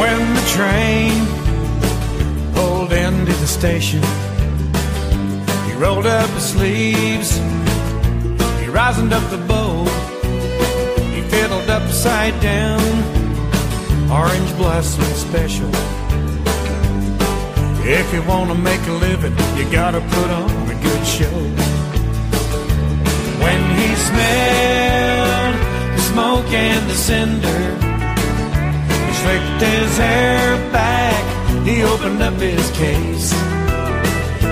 When the train pulled into the station, he rolled up his sleeves, he rosined up the bow, he fiddled upside down, orange blossom special. If you wanna make a living, you gotta put on a good show. When he smelled the smoke and the cinder, he slicked his hair back, he opened up his case.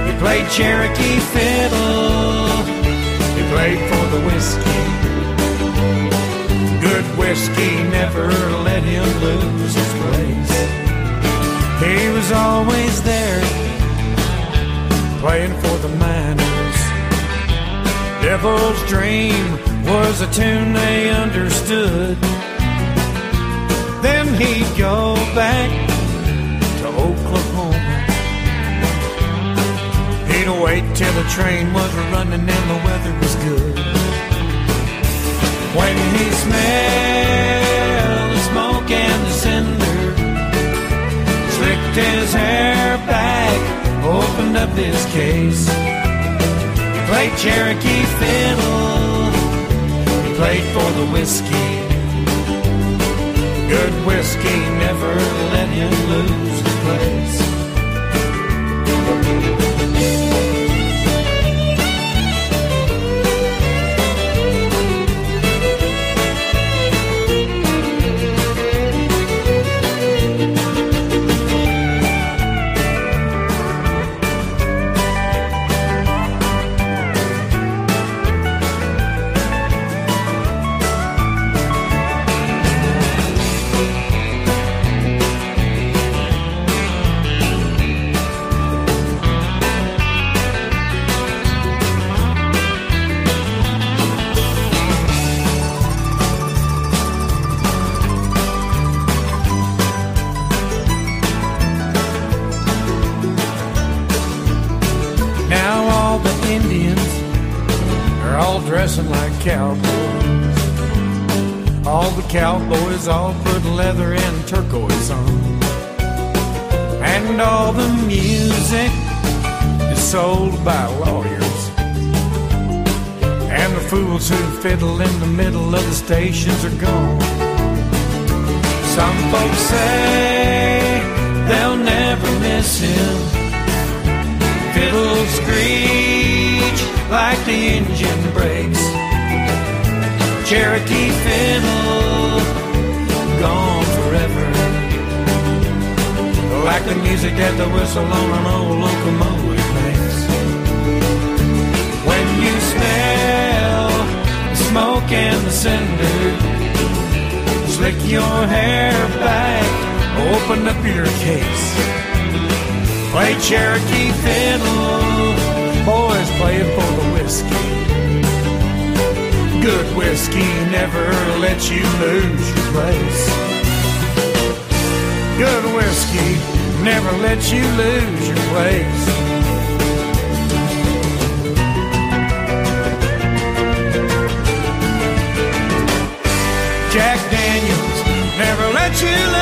He played Cherokee fiddle, he played for the whiskey. Playing for the miners. Devil's Dream was a tune they understood. Then he'd go back to Oklahoma. He'd wait till the train was running and the weather was good. When he smelled opened up his case. He played Cherokee fiddle, he played for the whiskey. Good whiskey never let him lose his place. Dressing like cowboys. All the cowboys all put leather and turquoise on. And all the music is sold by lawyers. And the fools who fiddle in the middle of the stations are gone. Some folks say like the engine brakes. Cherokee fiddle gone forever. Like the music that the whistle on an old locomotive makes. When you smell the smoke and the cinder, slick your hair back, open up your case. Play Cherokee fiddle, boys play it for whiskey. Good whiskey never lets you lose your place. Good whiskey never lets you lose your place. Jack Daniels never let you